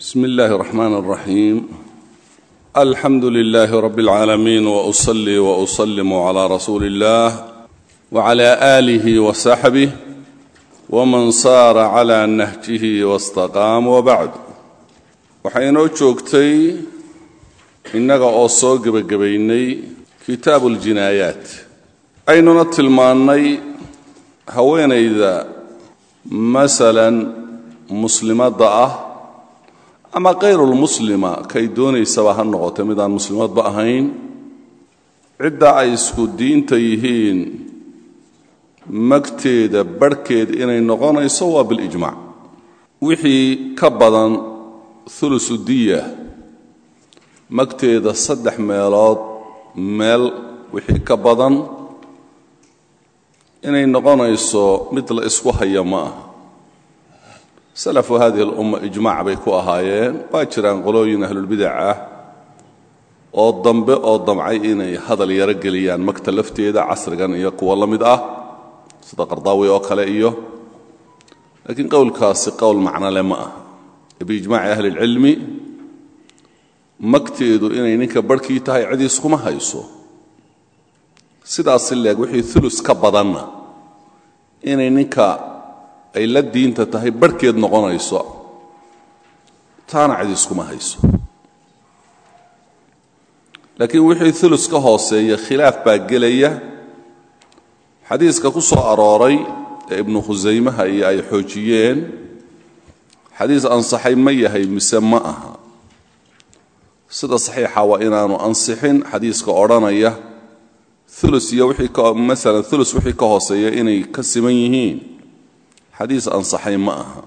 bsmi اllahi الرحman الرaxيim alxamdu لlh rb العaalamiin وأصlي وأsلm عlى rasuuli الlah وعlى آlih وصaxbih wman saara عlى nahjih واstaqaam wbacd waxaa inoo joogtay innaga oo soo gebagabaynay kitaabu اljinaayaat aynuna tilmaannay haweenayda masalan muslimadda ah ama kayrulmuslima kay doonaysaba ha noqote midaan muslimadba ahayn. Cidda ay isku diinta yihiin magteeda barhkeed inay noqonayso waa bilijmac wixii ka badan thulusu diya magteeda saddex meelood meel wixii ka badan inay noqonayso mid la isku haya ma aha salafu hadihi alumma ijmaac bay ku ahaayeen. Waa jiraan qolooyin ahlulbidac ah oo dambe oo damcay inay hadal yaro geliyaan magta lafteeda casrigan iyo kuwa la mid ah sida qardaawi oo kale iyo laakiin qowlkaasi qowl macnole ma ah biijmaaci ahli اlcilmi magteedu inay ninka barhkii tahay cid iskuma hayso. Sidaasi leeg ka badanna ay la diinta tahay barhkeed noqonayso taana cid iskuma hayso. Laakiin wixii ulus ka hooseeya khilaaf baa gelaya. Xadiiska ku soo arooray ee ibnu khusaymaha iyo ay xoojiyeen xadiis ansaxay ma yahay mise ma aha. Sida saxiixa waa inaanu ansixin xadiiska odhanaya. Ulus iyo maala ulus wixii ka hooseeya inay ka siman yihiin xadiis ansaxay ma aha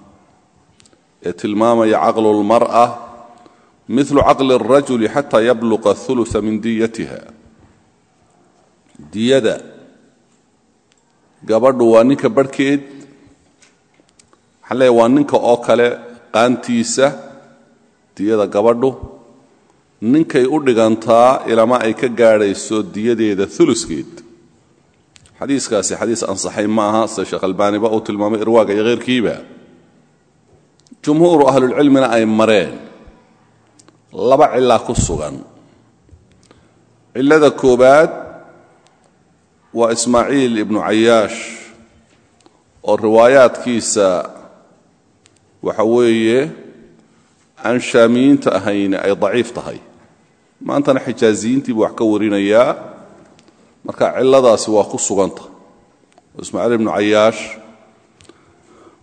ee tilmaamaya caqlu lmar'a milu caqli اrajuli xataa yabluqa uluثa min diyatiha. Diyada gabadhu waa ninka barhkeed waxaan leeya waa ninka oo kale qaantiisa diyada gabadhu ninkay u dhigantaa ilama ay ka gaadhayso diyadeeda uluskeed xadiiskaasi xadiis ansaxay ma aha sida sheekh albaaniba uu tilmaamay irwaaga iyo kheyrkiiba jumhuuru ahlulcilmina ay mareen laba cilaa ku sugan. Cillada koobaad waa ismaaciil ibnu cayaash oo riwaayaadkiisa waxa weeye aan shaamiyiinta ahayni ay daciif tahay. Maantana xijaaziyiintii buu wax ka warinayaa marka cilladaasi waa ku suganta. Ismaaciil ibnu cayaash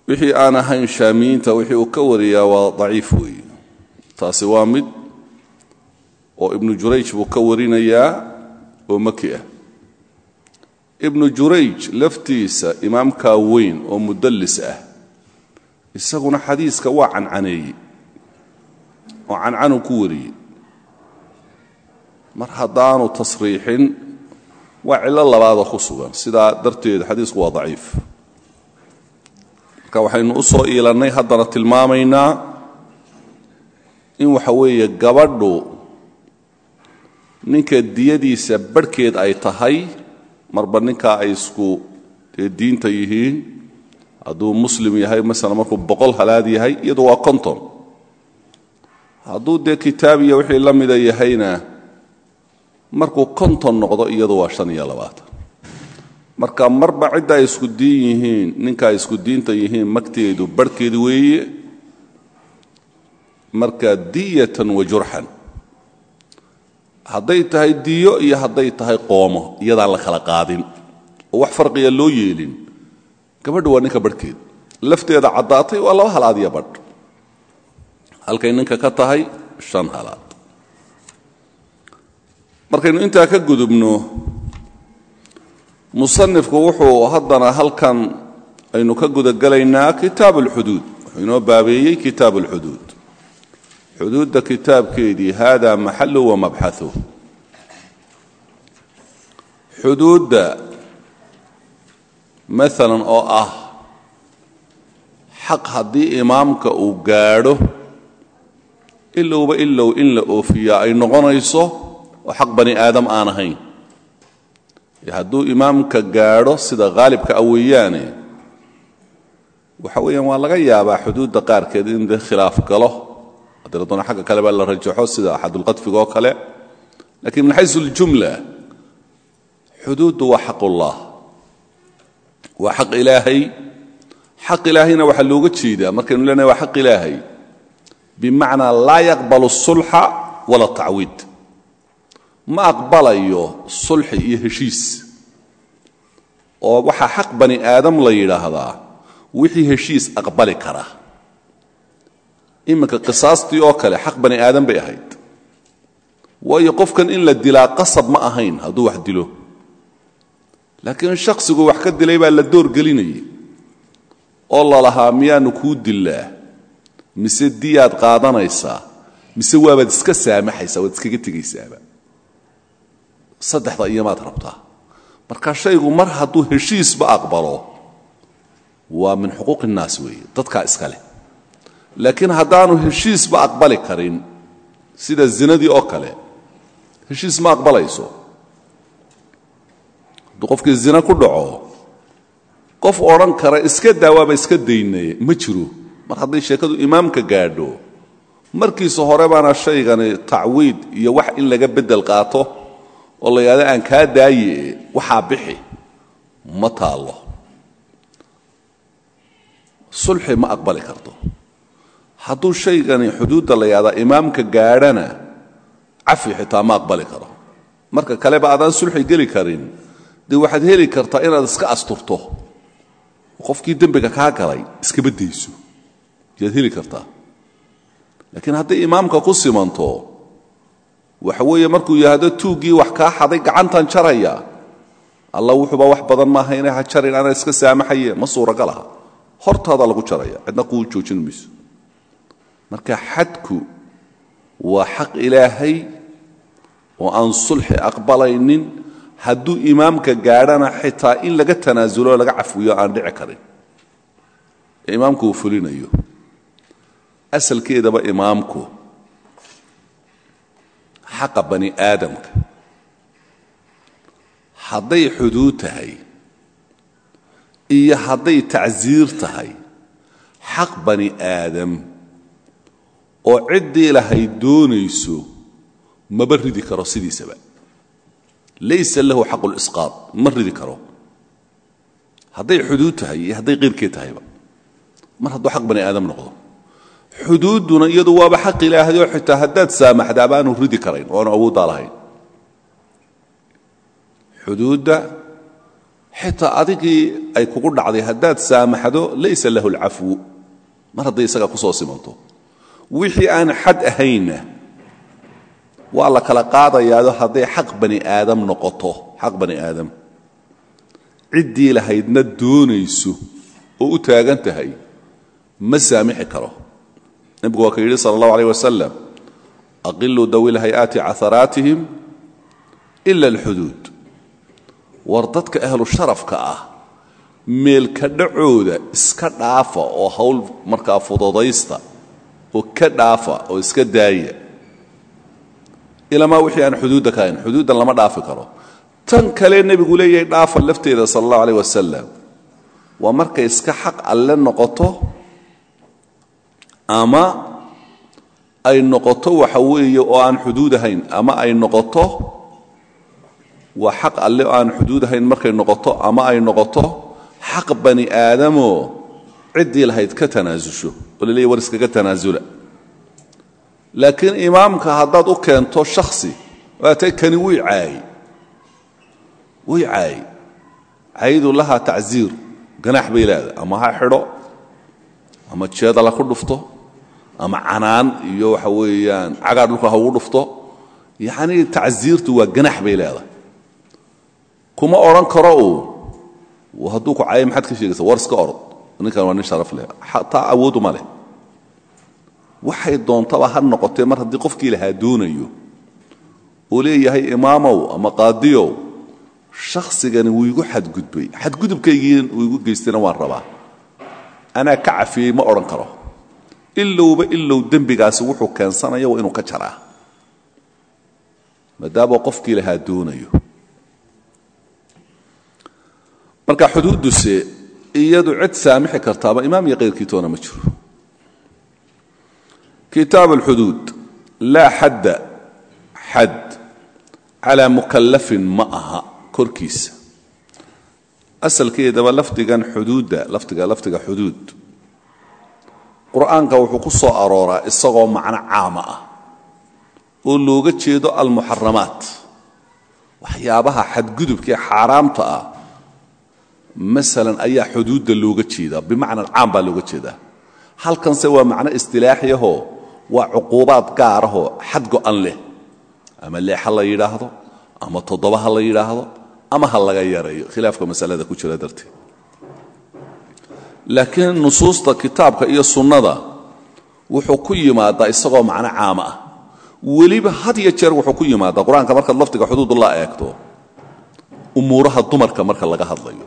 wixii aan ahayn shaamiyiinta wixii uu ka wariyaa waa daciif weeye. Taasi waa mid oo ibnu jurayj buu ka warinayaa oo maki ah ibnu jurayj laftiisa imaamkaa weyn oo mudallis ah isaguna xadiiska waa cancaneeyey oo cancanu ku wariyey. Mar haddaanu tasriixin waa cillo labaadoo ku sugan. Sidaa darteed xadiisku waa daciif. Marka waxaynu u soo iilannay haddana tilmaamaynaa in waxa weeye gabadhu ninka diyadiisa barhkeed ay tahay marba ninkaa ay isku dee diinta yihiin hadduu muslim yahay masalan markuu boqol halaad yahay iyadu waa konton. Hadduu dee kitaabiya wixii la mida yahayna markuu konton noqdo iyadu waa shan iyo labaatan marka marba cidda ay isku diin yihiin ninka ay isku diinta yihiin magteedu barhkeed weeye. Marka diyatan wa jurxan hadday tahay diyo iyo hadday tahay qoomo iyadaan la kala qaadin. Oo wax farqiya loo yeelin. Gabadha waa ninka barhkeed. Lafteeda caddaatay waa laba halaad iyo badh. Halkay ninka ka tahay shan halaad markaynu intaa ka gudubno musanifku wuxuu haddana halkan aynu ka gudagelaynaa kitaab alxuduud wuxuu inoo baabeeyey kitaab alxuduud xuduudda kitaabkeedii hada maxalu wa mabxahu xuduudda maalan oo ah xaq haddii imaamka uu gaadho ilowba ilow in la oofiyaa ay noqonayso oo xaq bani aadam aan ahayn hadduu imaamka gaadho sida haalibka a weeyaane waxa weeyaan waa laga yaabaa xuduudda qaarkeed in dee khilaaf galo haddii la doona xagga kale baa la rajaxo sida xadulqadfiga oo kale lakiin min xaysu اljumla xuduuddu waa xaqullah waa xaq ilaahay xaq ilaahayna waxaa looga jeedaa markaynu leenahay waa xaq ilaahay bimacnaa laa yaqbalu الsulxa wala tacwiid ma aqbalayo sulxi iyo heshiis. Oo waxaa xaq bani aadam la yidhaahdaa wixii heshiis aqbali kara. Iminka qisaastii oo kale xaq bani aadam bay ahayd. Waayo qofkan in la dilaa qasab ma ahayn hadduu wax dilo. Laakiin shakhsigu wax ka dilay baa la doorgelinayay oo lalahaa miyaanu kuu dillaa? Mise diyaad qaadanaysaa? Mise waabaad iska saamaxaysaa? Waad iskaga tegaysaaba saddexda iyomaad rabtaa marka shaygu mar hadduu heshiisba aqbalo waa min xuquuq innaas weeye dadkaa iska leh. Laakiin haddaanu heshiisba aqbali karin sida zinadii oo kale heshiis ma aqbalayso. Hadduu qofkii zina ku dhaco qof odhan kara iska daawaaba iska daynaye ma jiro. Mar hadday sheekadu imaamka gaadho markiisa hore baana shaygani tacwiid iyo wax in laga beddel qaato oo la aan kaa daaye waxaa bixi ma taallo. Sulxi ma aqbali karto. Hadduu shaygani xuduudda la imaamka gaadhana cafi xitaa ma aqbali karo. Marka kaleba aadaan sulxi geli karin. Dee waxaad heli kartaa inaad iska asturto. Qofkii dembiga kaa galay iskaba dayso yaad heli kartaa. Laakiin hadday imaamka ku simanto waxa weeye markuu yidhaahdo tuuggii wax kaa xaday gacantan jaraya alla wuxuuba wax badan maaha inay ha jarin ana iska saamaxaye. Ma suuragal aha hortaada lagu jaraya cidna kuu joojin mayso marka xadku waa xaq ilaahay oo aan sulxi aqbalaynin hadduu imaamka gaadhana xitaa in laga tanaasulo laga cafwiyo aan dhici karin. Imaamku uu fulinayo. Asalkeedaba imaamku xaqa bani aadamka. Hadday xuduud tahay iyo hadday tacsiir tahay xaq bani aadam oo ciddii lahay doonayso maba ridi karo sidiisaba. Laysa lahu xaqu lisqaad ma ridi karo. Hadday xuduud tahay iyo hadday qeyrkeed tahayba mar hadduu xaq bani aadam noqdo xuduudduna iyadu waaba xaq ilaahay oo xitaa haddaad saamaxda abaanu ridi karayn oo aanu awooddaa lahayn. Xuduudda xitaa adigii ay kugu dhacday haddaad saamaxdo laysa lahu alcafwu. Mar hadday isaga ku soo simanto. Wixii aan xad ahaynna waa la kala qaadayaado hadday xaq bani aadam noqoto xaq bani aadam. Ciddii lahaydna doonayso oo u taagan tahay ma saamixi karo nebigu waa ka yidhi sala allahu alayh wasalam aqiluu dawi lhay-aati caharaatihim ila alxuduud war dadka ahlu sharafka ah meelka dhacooda iska dhaafa oo hawl markaa fududaysta oo ka dhaafa oo iska daaya. Ilamaa wixii aan xuduudda ka hayn xuduuddan lama dhaafi karo. Tan kale nebigu leeyahay dhaafa lafteeda sala allahu alayh wasalam waa markay iska xaq alle noqoto ama ay noqoto waxa weeye oo aan xuduud ahayn. Ama ay noqoto waa xaq alle oo aan xuduud ahayn markay noqoto. Ama ay noqoto xaq bani aadamoo ciddii lahayd ka tanaasusho oo war iskaga tanaasula. Laakiin imaamka haddaad u keento shakhsi waatay kani wuy caayey wuy caayey caydu lahaa tacsiir ganaax bay leedahay. Ama ha xidho. Ama jeedala ku dhufto ama canaan iyo waxa weeyaan cagaa dhulka ha ugu dhufto yacnii tacsiirtu waa ganax bay leedahay. Kuma odhan karo uu hadduu ku caayo maxaad ka sheegaysa war iska orod. Ninkan waa nin sharaf leh. Taa awoodu ma leh. Waxay doontaba ha noqotee mar haddii qofkii lahaa doonayo uu leeyahay imaamow ama qaadiyow shakhsigani wuu igu xadgudbay. Xadgudubkaygii uu igu geystayna waan rabaa. Anaa ka cafiyey ma odhan karo ilowba ilow dembigaasi wuxuu keensanaya waa inuu ka jaraa. Maadaama qofkii lahaa doonayo. Marka xuduudduse iyadu cid saamixi kartaaba imaam iyo kayrkii toona ma jiro. Kitaab alxuduud laa xadda xad calaa mukallafin ma aha korkiisa. Asalkeedaba lafdigan xuduudda lafdiga lafdiga xuduud qur'aanka wuxuu ku soo arooraa isagoo macno caama ah oo looga jeedo almuxaramaat waxyaabaha xadgudubkaee xaaraamta ah. Masalan ayaa xuduudda looga jeedaa bimacna caam baa looga jeedaa halkanse waa macno istilaaxiyahoo waa cuquubaad gaarahoo xad go'an leh. Ama leex ha la yidhaahdo ama toddoba ha la yidhaahdo ama ha laga yareeyo. Khilaafka masalada ku jira darteed laakiin nusuusta kitaabka iyo sunnada wuxuu ku yimaadaa isagoo macno caama ah. Weliba had iyo jeer wuxuu ku yimaadaa qur'aanka markaad lafdiga xuduudullah eegto umuuraha dumarka marka laga hadlayo.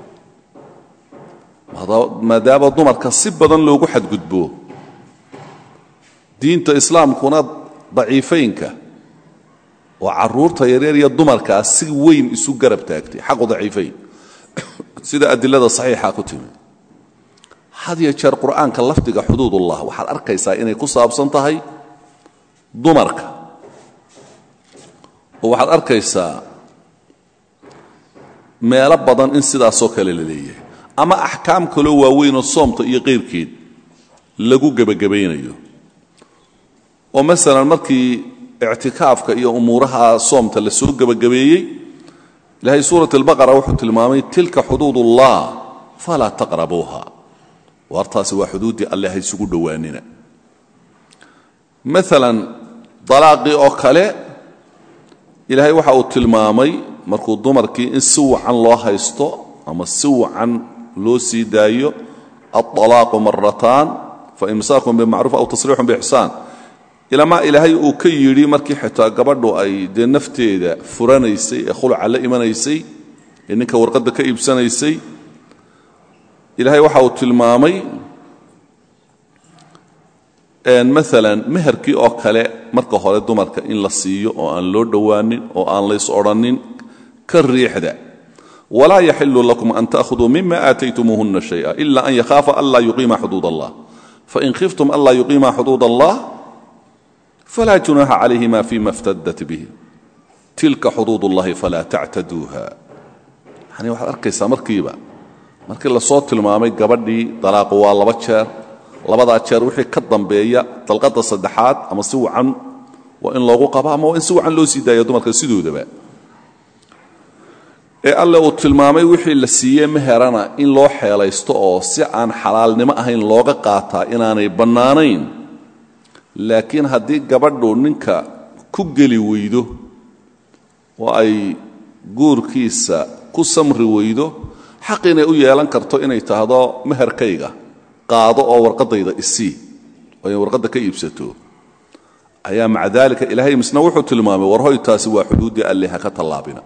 Maadaama dumarka si badan loogu xadgudbo diinta islaamkuna daciifaynka oo carruurta yaryar iyo dumarkaa si weyn isu garab taagtay xaqu daciifayn sida adilada saxiixa ku timi had iyo jeer qur'aanka lafdiga xuduudullah waxaad arkaysaa inay ku saabsan tahay dumarka. Oo waxaad arkaysaa meelo badan in sidaasoo kale la leeyahay. Ama axkaam kaloo waaweynoo soomta iyo qayrkeed lagu gebagabaynayo oo masalan markii ictikaafka iyo umuuraha soomta la soo gebagabeeyey ilaahay suurat albaqara wuxuu tilmaamay tilka xuduud ullah falaa taqrabuuha waartaasi waa xuduuddii alle isugu dhowaanina. Maalan dalaaqii oo kale ilaahay waxa uu tilmaamay markuu dumarkii in si wacan loo haysto ama si wacan loo sii daayo aalaaqu marataan faimsaakun bimacruuf aw tasriixun biixsaan. Ilamaa ilaahay uu ka yidhi markii xitaa gabadhu ay dee nafteeda furanaysay ee khuluca la imanaysay ee ninka warqadda ka iibsanaysay ilaahay waxa uu tilmaamay maala meherkii oo kale marka hore dumarka in la siiyo oo aan loo dhowaanin oo aan lays odrhanin ka riixda. Walaa yaxilu lakum an taahuduu mima aataytumuuhuna shaya ila an yakhaafa anlaa yuqiima xuduud allah fain khiftum anlaa yuqiima xuduud allah falaa junaaxa calayhima fima iftadat bihi. Tilka xuduud اllahi falaa tactaduuha yani waxaad arkaysaa markiiba markii la soo tilmaamay gabadhii dalaaqu waa laba jeer labadaa jeer wixii ka dambeeya dalqadda saddexaad ama si wacan waa in loogu qaba ama waa in si wacan loo sii daaya dumarka sidoodaba. Ee alle uu tilmaamay wixii la siiye meherana in loo xeelaysto oo si aan xalaalnimo ahayn looga qaataa inaanay bannaanayn. Laakiin haddii gabadhu ninka ku geli weydo oo ay guurkiisa ku samri weydo xaq inay u yeelan karto inay tahdo meherkayga qaado oo warqadayda isii oo ay warqadda ka iibsato. Ayaa maca daalika ilaahay misna wuxuu tilmaamay war hoy taasi waa xuduuddii alle ha ka tallaabina.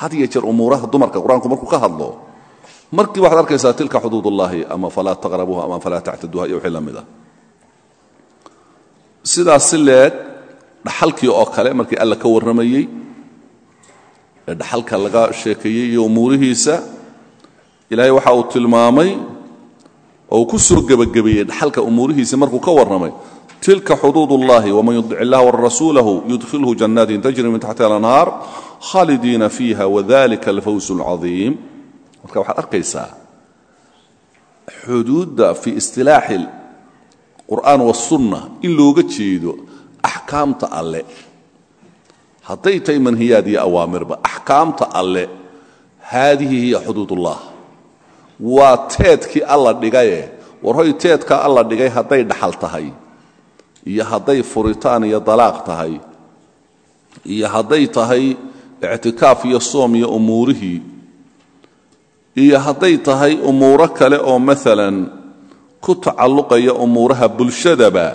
Had iyo jeer dumarka qur'aanku markuu ka hadlo markii waxaad arkaysaa tilka xuduudullaahi ama falaa taqrabuuha ama falaa tactaduuha iyo wixii ah. Sidaas si leeg oo kale markii alla ka warramayey ee laga sheekeeyey iyo umuurihiisa ilaahay waxa uu tilmaamay oo uu ku soo gebagabeeyey dhaxalka umuurihiisii markuu ka warramay tilka xuduud ullahi waman yudic illah warasuulahu yudkhilhu janaatin tajri min taxtiha alanhaar khaalidiina fiiha wadalika alfawz alcadiim marka waxaad arkaysaa xuduudda fii istilaaxi qur'aan wasunna in looga jeedo axkaamta alle. Hadday tahay manhiyaad iyo awaamirba axkaamta alle haadihi hiya xuduud waa teedkii alla dhigaye. War hoy teedkaa alla dhigay hadday dhaxal tahay. Iyo hadday furitaan iyo dalaaq tahay. Iyo hadday tahay ictikaaf iyo soom iyo umuurihii. Iyo hadday tahay umuuro kale oo maalan ku tacalluqaya umuuraha bulshadaba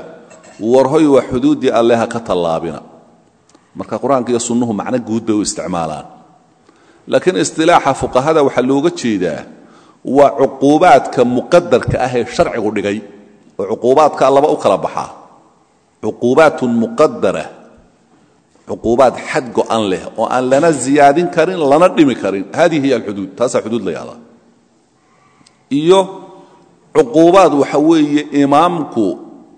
war hoy waa xuduuddii alle ha ka tallaabina. Marka qur'aanka iyo sunnuhu macno guud bay u isticmaalaan. Laakiin istilaaxa fuqahada waxaa looga jeedaa waa cuquubaadka muqadarka ah ee sharcigu dhigay oo cuquubaadkaa laba u kala baxaa. Cuquubaatun muqadara cuquubaad xad go'an leh oo aan lana ziyaadin karin lana dhimi karin. Hadihi hiya alxuduud taasaa xuduud la yahdaa iyo cuquubaad waxa weeye imaamku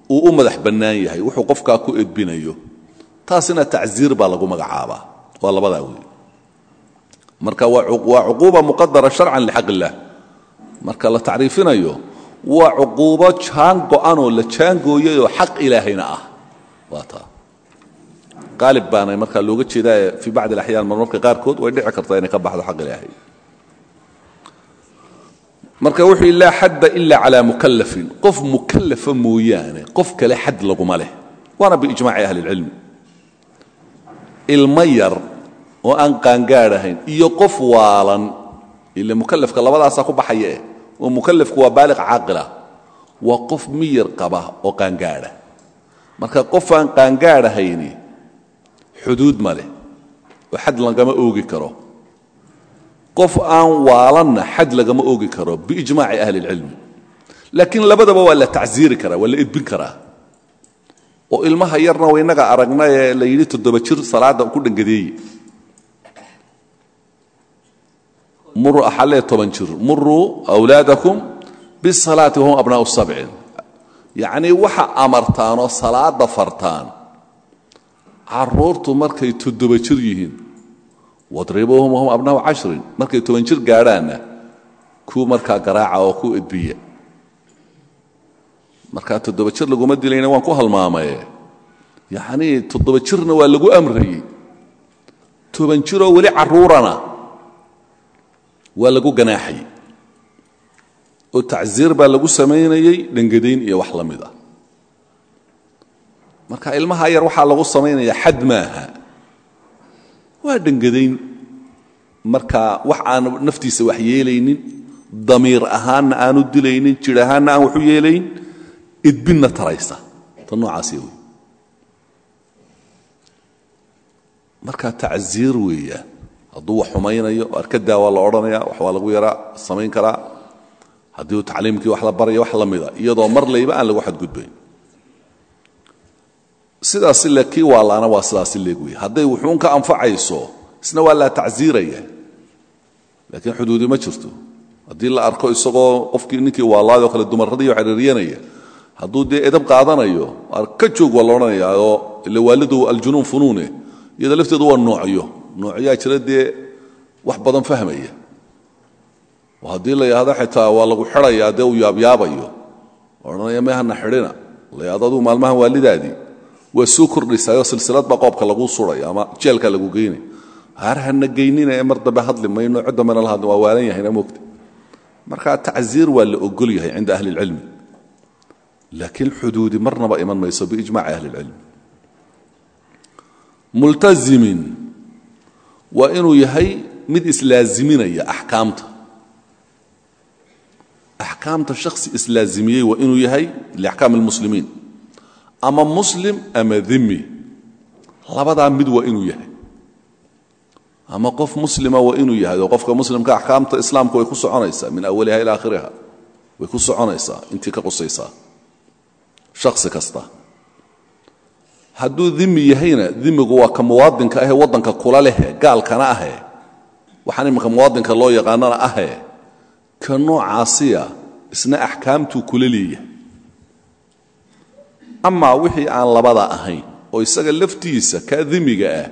uu u madax bannaan yahay wuxuu qofkaa ku edbinayo taasina tacsiir baa lagu magacaabaa waa labadaa wey marka waa cuquuba muqadara sharcan lixaq illah marka la tacriifinayo waa cuquubo jaan go'anoo la jaangooyayoo xaq ilaahayna ah. Waa taa qaalib baana markaa looga jeedaa fii bacdi alaxyaan marmarka qaarkood way dhici kartaa inay ka baxdo xaq ilaahay. Marka wuxuu laa xadda ila calaa mukallafin. Qof mukallafa mooyaane qof kale xad laguma leh. Waana biijmaaci ahli اlcilmi ilmo yar oo aan qaangaadhahayn iyo qof waalan ile mukallafka labadaasaa ku baxaya eh oo mukallafku waa baaliq caaqila waa qof miyar qaba oo qaangaadha. Marka qof aan qaangaadhahayni xuduud ma leh oo xad lagama oogi karo. Qof aan waalanna xad lagama oogi karo biijmaaci ahli اlcilmi laakiin labadaba waa la tacsiiri karaa waa la karaa. Oo ilmaha yarna wa innaga aragna ee la yidhi toddoba jir salaadda ku dhangadeeye muruu axallee toban jir. Muruu awlaadakum bisalaati wahum abnaa'u sabcin yacnii waxa amartaanoo salaadda fartaan carruurtu markay toddoba jir yihiin wadribuuhum wahum abnaa'u cashrin markay toban jir gaadhaanna kuu markaa garaaca oo ku edbiya. Markaa toddoba jir laguma dilayna waan ku halmaamaye. Yacnii toddoba jirna waa lagu amrayey toban jiroo weli carruurana waa lagu ganaaxayey oo tacsiir baa lagu samaynayey dhangadayn iyo wax la ah. Marka ilmaha yar waxaa lagu samaynaya xad maaha. Waa dhangadayn markaa wax aan naftiisa wax yeelaynin damiir ahaanna aanu dilaynin jir ahaanna aan waxu yeelayn idbinna taraysa. Ta noocaasiy wey markaa tacsiir weeyaan hadduu wax xumaynayo arkadaa waa la odhanaya wax waa lagu yaraa samayn karaa. Haddii tacliimkii wax la baraya wax la mida iyadoo mar layba aan lagu xadgudbayn. Sidaas le kii waalaana waa sidaasi leeg wey hadday ka anfacayso isna waa laa tacsiiraya. Laakiin xuduudi ma jirto. Haddii la arko isagoo qofkii ninkii waalaayoo kale dumarradiiyo xiriiryanaya hadduu dee edab qaadanayo ka joog waa la odhanayaa oo ila waalidu aljunuun funuune iyada lafteedu waa noocyo noocyaa jira wax badan fahmaya. Oo la yidhahdo xitaa waa lagu xidhayaa dee uu yaabyaabayo odhanaya meehana xidhina. La yidhahdo adugu maalmahan waalidaadii waa silsilad baa qoobka laguu ama jeelka lagu geynay har hana geynina mar dambe hadli mayno cid dambena la hadli waa waalan yahayna moogta. Marka tacsiir waa la yahay cinda ahli اlcilmi laakiin xuduudi marnaba iman mayso biijmaci ahli اlcilmi multazimin waa inuu yahay mid islaaziminaya axkaamta. Axkaamta shakhsi islaazimiyey waa inuu yahay liaxkaam اlmuslimiin ama muslim ama dimi labadaa mid waa inuu yahay. Ama qof muslima waa inuu yahay oo qofka muslimka axkaamta islaamka way ku soconaysaa min awaliha ila akhiriha way ku soconaysaa intii ka qusaysaa. Shakhsi kasta hadduu dimi yahayna dimigu waa ka muwaadinka ahee waddanka kula lehe gaalkana ahe waxaan imanka muwaadinka loo yaqaanana ahe ka noocaasiya isna axkaamtuu kula leeyahay. Amaa wixii aan labada ahayn oo isaga laftiisa kaa dimiga ah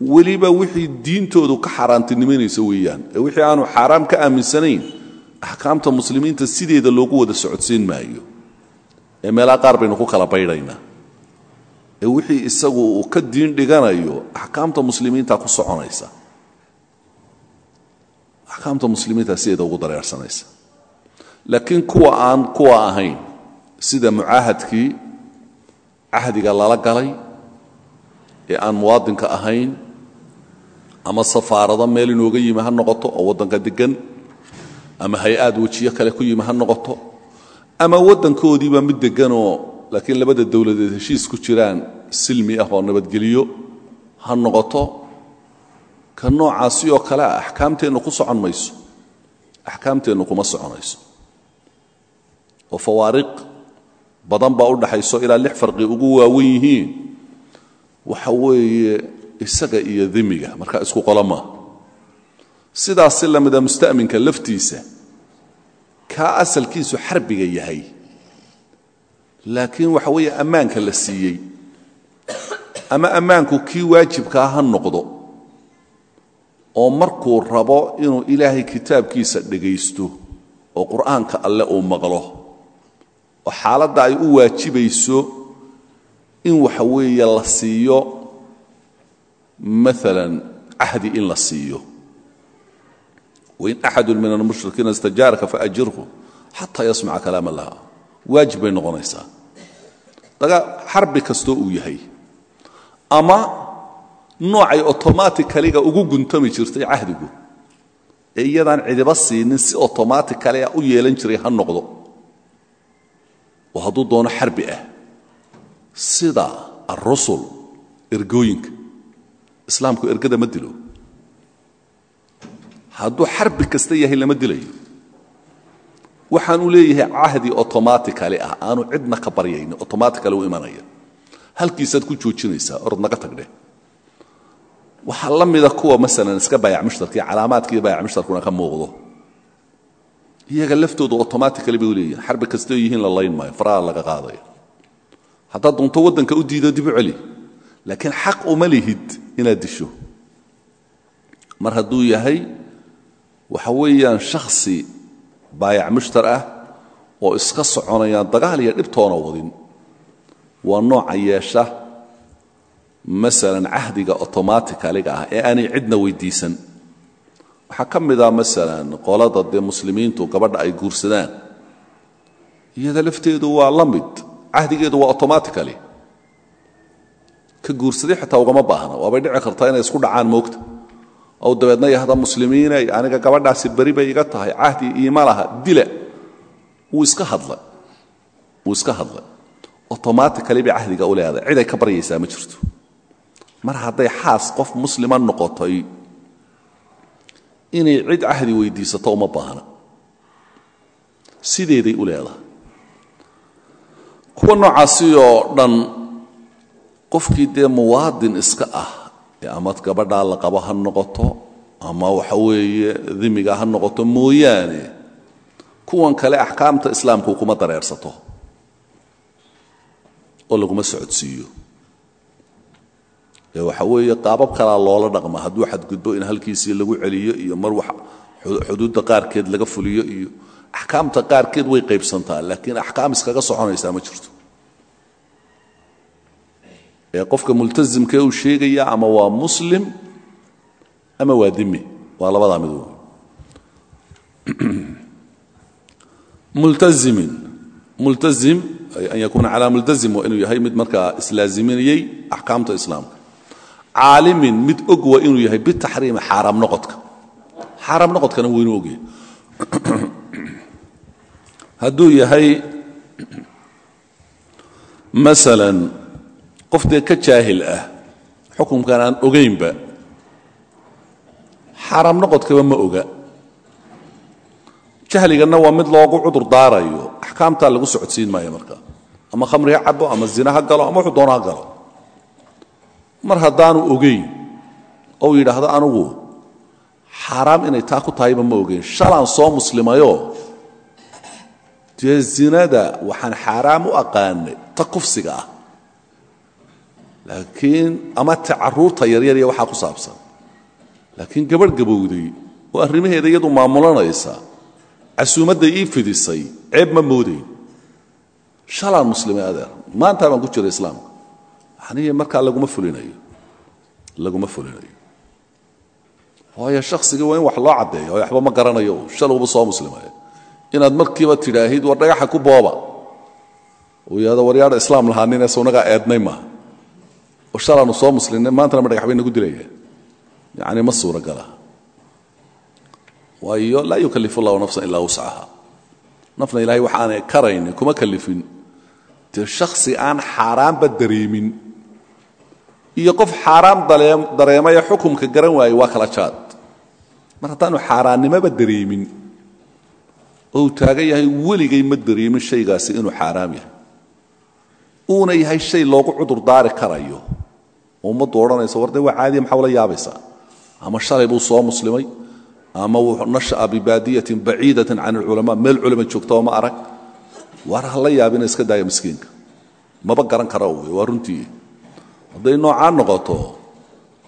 weliba wixii diintoodu ka xaaraantinimanayso weeyaan ee wixii aanu xaaraam ka aaminsanayn axkaamta muslimiinta sideeda loogu wada socodsiin maayo. Ee meelaha qaar baynu ku kala baydhaynaa wixii isagu uu ka diin dhiganayo axkaamta muslimiinta ku soconaysa. Axkaamta muslimiinta sideeda ugu dareersanaysa. Laakiin kuwa aan kuwa ahayn sida mucaahadkii cahdiga lala galay ee aan muwaadinka ahayn ama safaarado meel inooga yimi ha noqoto oo waddanka deggan ama hay'aad wejiyo kale ku yimi ha noqoto ama waddankoodiiba mid degganoo laakiin labada dowladeed heshiis ku jiraan silmi ah oo nabadgeliyo ha noqoto ka noocaasi oo kale ah axkaamteennu ku socon axkaamteennu kuma soconayso oo fawaariq badan baa u dhaxayso ilaa lix farqi ugu waawen yihiin. Waxa weeye isaga iyo dimiga markaa isku qolo maaha sidaas si lamida musta'minka laftiisa kaa asalkiisu xarbiga yahay. Laakiin waxa weeye ammaanka la siiyey ama ammaanku kii waajibkaa ha noqdo oo markuu rabo inuu ilaahay kitaabkiisa dhegaysto oo qur'aanka alle uu maqlo oo xaaladda ay u waajibayso in waxa weeye la siiyo maalan cahdi in la siiyo. Wain axadu min almushrikiina istajaaraka faajirhu xataa yasmaca kalaam allah waajib bay noqonaysaa. Xarbi kastoo uu yahay ama noocay otomaticaliga ugu guntami jirtay cahdigu. Ee iyadaan cidiba siinin si otomaticaliga u yeelan jiray ha noqdo. Oo hadduu doono xarbi ah. Sida alrusul ergooyinka. Islaamku ergada ma dilo. Hadduu xarbi kasta yahay lama dilayo. Waxaanu leeyahay cahdi otomaticali ah aanu cidna ka baryayni otomaticali u imanaya halkiisaad ku joojinaysaa orod naga tagdheh waxaa la mida kuwa maalan iska baayac mushtarkii calaamaadkii baayac mushtarkuna ka muuqdo. Iyaga laftoodu otomaticali bay leeyihiin xarbi kastoo yihiin la layn maayo faraha laga qaadaya haddaad doonto waddanka u diido dib u celi laakiin xaq uma lihid inaad disho. Mar hadduu yahay waxa weeyaan shakhsi baayac mushtar ah oo iska soconayaan dagaal iyo dhibtoona wadin waa nooca yeesha masalan cahdiga otomaticaliga ah ee aanay cidna weydiisan. Waxaa ka mid ah masalan qolada dee muslimiintu gabadha ay guursadaan. Iyada lafteedu waa la mid cahdigeedu waa automatically. Ka guursaday xitaa ugama baahna waabay dhici kartaa inay isku dhacaan moogta. Ow dabeedna yahda muslimiinay aniga gabadhaasi beri bay iga tahay cahdi iima laha dila iska hadlay wuu iska hadlay automatically bay cahdiga u leedahay cid ay ka baryaysaa ma jirto. Mar hadday xaas qof muslima noqotay inay cid cahdi weydiisato uma baahna. Sideeday u leedahay. Kuwa noocaasi oo dhan qofkii dee muwaadin iska ah ee ama gabadhaa la qabo ha noqoto ama waxa weeye dimiga ha noqoto mooyaane kuwan kale axkaamta islaamku kuma dareersato oo laguma socodsiiyo. Waxa weeye qaabab kalaa loola dhaqma. Hadduu xadgudbo in halkiisii lagu celiyo iyo mar wax xuduudda qaarkeed laga fuliyo iyo axkaamta qaarkeed way qaybsantaa laakiin axkaam iskaga soconaysaa ma jirto. Ee qofka multazimkee uu sheegaya ama waa muslim ama waa dimi waa labadaa mid wey multazimin. Multazim an yakuuna calaa multazim waa inuu yahay mid markaa islaaziminayey axkaamta islaamka. Caalimin mid og waa inuu yahay bitaxriimi xaaraam noqodka. Xaaraam noqodkana waa inuu ogyahay. Hadduu yahay masalan qof dee ka jaahil ah xukunkan aan ogaynba xaaraam noqodkaba ma oga. Jahliganna waa mid loogu cudur daarayo. Axkaamtaa lagu socodsiin maayo marka ama khamri ha cabo ama zina ha galo ama wuxuu doono ha galo. Mar haddaanu ogayn ou yidhaahdo anugu xaaraam inay taa ku tahayba ma ogeyn. Shalaan soo muslimayoo dee zinada waxaan xaaraam u aqaanay ta kufsiga ah. Laakiin ama ta carruurta yaryar iyo ku saabsan. Laakiin gabadh gabowday oo arrimaheeda iyadu maamulanaysa casuumadda ii fidisay ceeb ma moodayn shalaan muslimay adeer maantaa baan ku jira islaamka. Aniga markaa laguma fulinayo. Laguma fulinayo. Waayo shakhsigii waa wax loo caddeeyo. Oo waxba ma garanayo. Shaluba soo muslimaya inaad markiiba tidhaahid war dhagaxa ku booba. Uu yidhahdo waryaadha islaam lahaanine sawnagaa eednay maaha oo shalaanu soo muslimnay maantana ma dhagax nagu dilayaan yacni ma suuragala waayo laa yukallifu allahu nafsan ilaa wuscaha nafna ilahay wax aanay karaynin kuma kallifin dee shakhsi aan xaaraanba dareemin iyo qof xaaraam dareemaya xukumka garan waaye waa kala jaad. Mar haddaanu xaaraannimoba dareemin ou taagan yahay weligay ma dareemin shaygaasi inuu xaaraam yahay. Uuna yahay shay loogu cudur daari karayo oo ummaddu odhanaysa war dee waa caadiya maxaa ula yaabaysaa? Ama shalay buu soo muslimay? Ama nasha'a bibaadiyatin baciidatin can alculamaa meel culama oo arag war ha la yaabina iska daaya miskiinka? Maba garan kara wey waa runtii. Hadday noocaa noqoto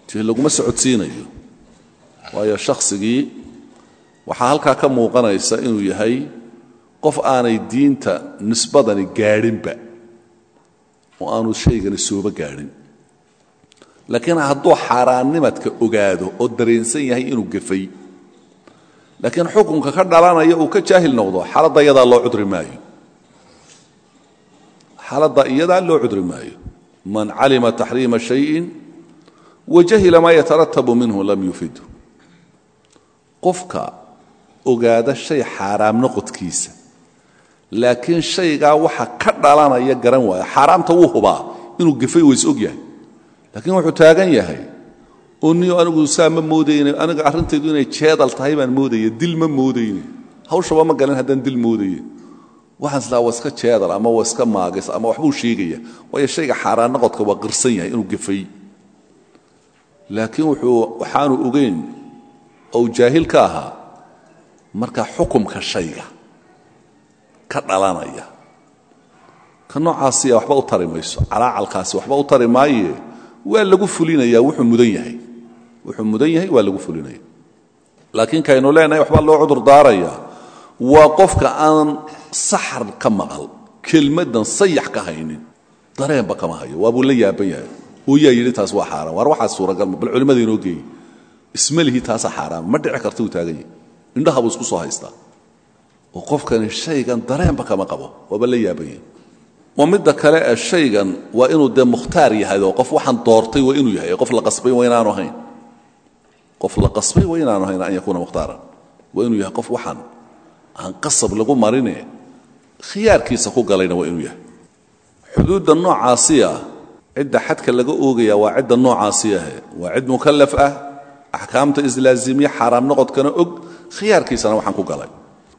ti laguma socodsiinayo. Waayo shaksigii waxaa halkaa ka muuqanaysa inuu yahay qof aanay diinta nisbadani gaadhinba oo aanu shaygani sooba gaadhin. Laakiin hadduu xaaraannimadka ogaado oo dareensan yahay inuu gafay laakiin xukunka ka dhalanaya uu ka jaahil noqdo xaaladda iyadaa loo cudri maayo xaaladda iyadaa loo cudri maayo. Man calima taxriima shayin wajahila maa yataratabu minhu lam yufidu qofka ogaada shay xaaraam noqodkiisa laakiin shaygaa waxa ka dhalanaya garan waaya xaaraamta wuu hubaa inuu gafay ways og yahay. Laakiin wuxuu taagan yahay oo niyo anigu saa ma moodayne aniga arrintaydu inay jeedal tahay baan moodaya dil ma moodayne hawshaba ma galin haddaan dil moodaye waxaan islaa waa iska jeedal ama waa iska maagis ama waxbuu sheegaya. Waayo shayga xaaraan noqodka waa qirsan yahay inuu gafay laakiin wuxuu waxaanu ogeyn ou jaahil ka ahaa marka xukumka shayga ka dhalanaya. Ka noocaasiya waxba u tari mayso calaacalkaasi waxba u tari maaye. Waa lagu fulinayaa wuxuu mudan yahay. Wuxuu mudan yahay waa lagu fulinaya. Laakiin kaynu leenahay waxbaa loo cudur daaraya. Waa qofka aan saxar ka maqal kelmaddan sayax ka haynin dareenba kama hayo waabuu la yaaban oo yaa yidhi taas waa xaaraan waar waxaa suuragalma bal culimmada inoo geeyey isma lihi xaaraan ma dhici karta uu taagan indhaha isku soo haystaa. Oo qofkani shaygan dareenba kama qabo waaba la yaaban yahay waa midda kale ee shaygan waa inuu dee mukhtaar yahay oo qof waxaan doortay waa inuu yahay qof la qasbay waa inaanu ahayn. Qof la qasbay waa inaanu ahayn an yakuuna marine khiyaarkiisa ku galayna waa inuu yahay. Xuduudda noocaasiya cidda xadka laga oogaya waa cidda noocaasiyahe waa cid mukallaf ah axkaamta islaazimiya xaaraam noqodkana og khiyaarkiisana waxaan ku galay.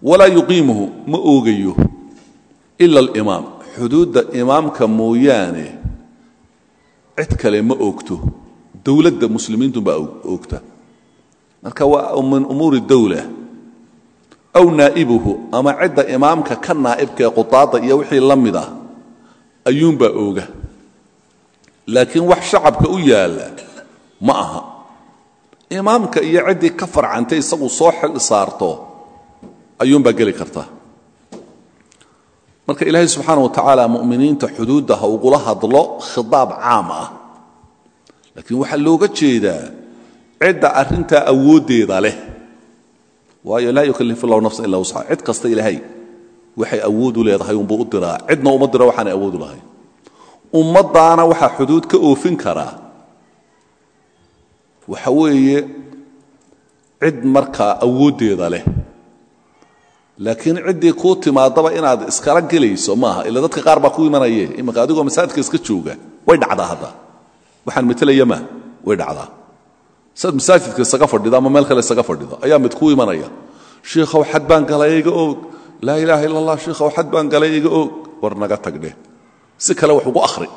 Walaa yuqiimuhu ma oogayo ila alimaam. Xuduudda imaamka mooyaane cid kale ma oogto. Dowladda muslimiintunbaa oogta. Marka waa min umuuri dowla aw naa'ibuhu ama cidda imaamka ka naa'ibka ee qudaadda iyo wixii la mid ah ayuunbaa ooga. Laakiin wax shacabka u yaalla ma aha. Imaamka iyo ciddii ka farcantay isagu soo xil saarto ayuunbaa geli karta. Marka ilaahay subxaana wa tacaala mu'miniinta xuduudda ha ugula hadlo khidaab caam ah. Laakiin waxaa looga jeedaa cidda arrintaa awooddeeda leh waayo laa yukalif illahu nafsan illa wusca cid kasta ilaahay waxay awood u leedahay unbuu u diraa. Cidna uma diro waxaanay awood u lahayn. Ummaddaana waxaa xuduud ka oofin karaa waxa weeye cid markaa awooddeeda leh. Laakiin ciddii kuu timaadaba inaad iskala gelayso maaha ila dadka qaar baa ku imanaye imanka adigoo masaajidka iska jooga way dhacdaa hadda. Waxaan metelaya maa way dhacdaa saad masaajidka isaga fadhido ama meel kale isaga fadhido ayaa mid kuu imanaya. Shiikhow xad baan galay iga oog. Laa ilaaha illa allah shiikhow xad baan galay iga oog. War naga tagdhe si kale wax ugu akhri.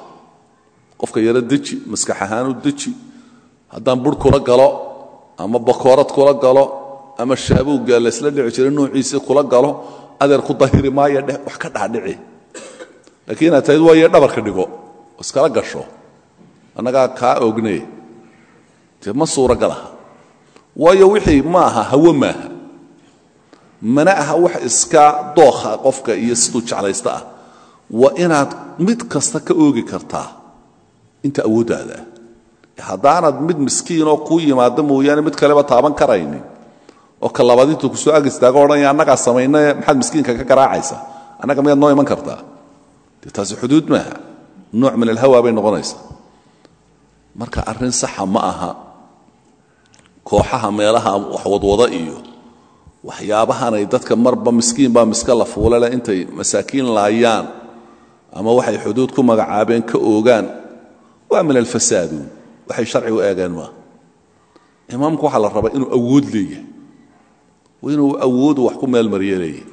Qofka yaro deji maskax ahaanu deji. Haddaan bur kula galo ama bakoorad kula galo ama shaabuugga laysla dhici jiray noociisii kula galo adeer ku dahiri maayo dheh wax ka dhaadhici laakiin inaad tahid waaye dhabarka dhigo. Iskala gasho. Annagaa kaa ogne dee ma suuragalaha waayo wixii ma aha hawo maaha mana wax iska dookha qofka iyo siduu jeclaysta ah. Waa inaad mid kasta ka oogi kartaa inta awooddaada ah haddaanad mid miskiinoo kuu yimaado mooyaane mid kaleba taaban karaynin oo ka labaad intuu ku soo ag istaago odhanaya annagaa samaynaye maxaad miskiinka ka garaacaysa? Annaga miyaad noo iman kartaa? Dee xuduud maaha nooc min alhawa bay noqonaysaa. Marka arrin saxa ma aha kooxaha meelaha waxwadwada iyo waxyaabahanay dadka marba miskiin baa miska la fuulale intay masaakiin laayaan ama waxay xuduud ku magacaabeen ka oogaan waa min alfasaaduun waxay sharcigu eegeen maaha imaamku waxaa la rabaa inuu awood leeyahay. Inuu awoodu wax ku meel mariye leeyahay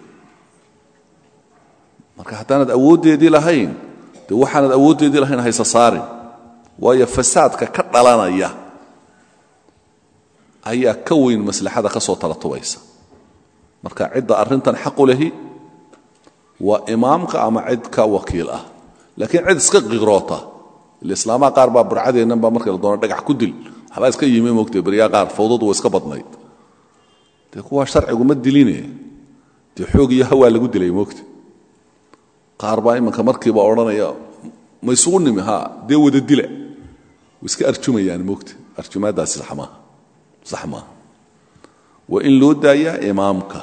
marka haddaanad awooddeedii lahayn dee waxaanad awooddeedii lahayn haysa saarin. Waayo fasaadka ka dhalanaya ayaa ka weyn maslaxada ka soo talatubaysa marka cidda arrintan xaqu lehi waa imaamka ama cid ka wakiil ah. Laakiin cid iska qiroota ila islaamaha qaar baa burcadeennan baa marka la doono dhagax ku dil. Waxbaa iska yimi moogtay beryaa qaar fawdadu waa iska badnayd. Dee kuwaa sharcigu ma diline. Dee xoog iyo hawaa lagu dilay moogta qaar baa imanka markiiba odhanaya ma isugu nimi ha dee wada dila way iska arjumayaan moogta arjumaaddaasi sax maaha sax waa in loo daayaa imaamka.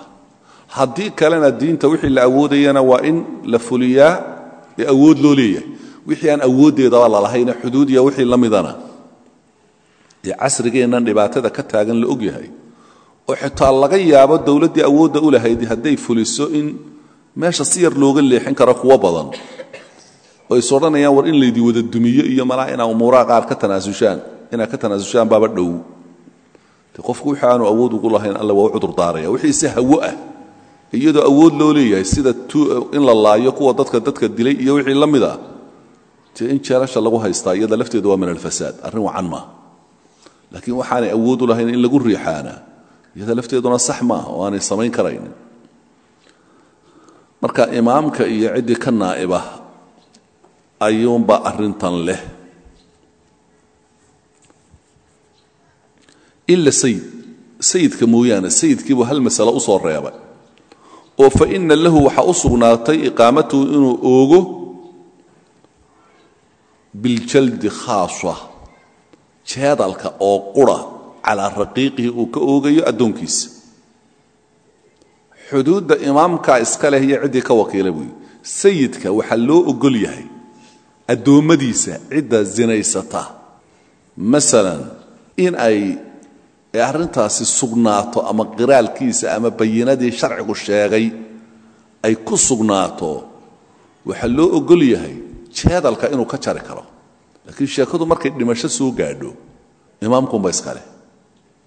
Haddii kalena diinta wixii la awoodayana waa in la fuliyaa ee awood loo leeyahay. Wixii aan awooddeedaba lalahayna xuduudiya wixii la midana. Ee casrigeennan dhibaatada ka taagan la og yahay oo xitaa laga yaabo dowladdii awoodda u lahayd hadday fuliso in meesha si yar looga leexin karo kuwo badan. Oo is odhanayaan war in laydii wada dumiyo iyo malaa inaa umuuraha qaar ka tanaasushaan inaad ka tanaasushaan baaba dhow qofku wixii awood ugu lahayn alla waa u cudurdaaraya. Wixii se hawo ah iyadoo awood loo leeyahay sida in la laayo kuwa dadka dadka dilay iyo wixii la mid ah. In jeelasha lagu haystaa iyada lafteedu waa min alfasaad arrin wacan maaha laakiin waxaanay awood u lahayn in lagu riixaana iyada lafteeduna sax maaha oo aanay samayn karaynin. Marka imaamka iyo ciddii ka naa'iba ayuunba arrintan leh ila sayid sayidka mooyaane sayidkiibuu hal masalo u soo reebay. Oo fa ina lahu waxaa u sugnaatay iqaamatuhu inuu oogo biljaldi khaasa jeedalka oo qura calaa raqiiqihi uu ka oogayo addoonkiisa. Xuduudda imaamkaa iska leh iyo ciddii ka wakiila buuyi sayidka waxaa loo ogol yahay addoommadiisa cidda zinaysata masalan in ay arrintaasi sugnaato ama qiraalkiisa ama bayinadii sharcigu sheegay ay ku sugnaato waxaa loo ogol yahay jeedalka inuu ka jari karo. Laakiin sheekadu markay dhimasho soo gaadho imaamkunba iskaleh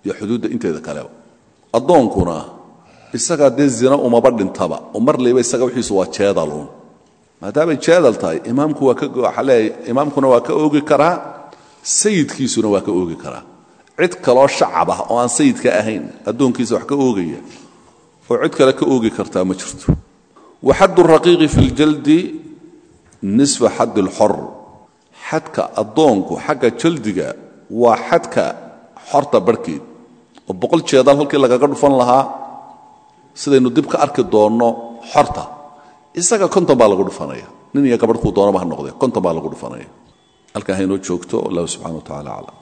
iyo xuduudda inteeda kaleba addoonkuna isagaa dee zina umaba dhintaba oo mar isaga wixiisu waa jeedaluun maadaamay jeedal tahay imaamku waa kawaxaa leeyahay imaamkuna waa ka oogi karaa sayidkiisuna waa ka oogi karaa cid kaloo shacab ah oo aan sayidka ahayn addoonkiisa wax ka oogaya oo cid kale ka oogi kartaa ma jirto. Wa xaddu raqiiqi fi ljaldi nisfa xaddi lxor xadka addoonku xagga jaldiga waa xadka xorta barhkeed oo boqol jeedal halkii lagaga dhufan lahaa sidaynu dib ka arki doonno xorta. Isaga konton baa lagu dhufanaya. Nin iyo gabadhkuu doonaba ha noqdee konton baa lagu dhufanaya. Halkaa haynoo joogto allahu subxana wa tacala aclam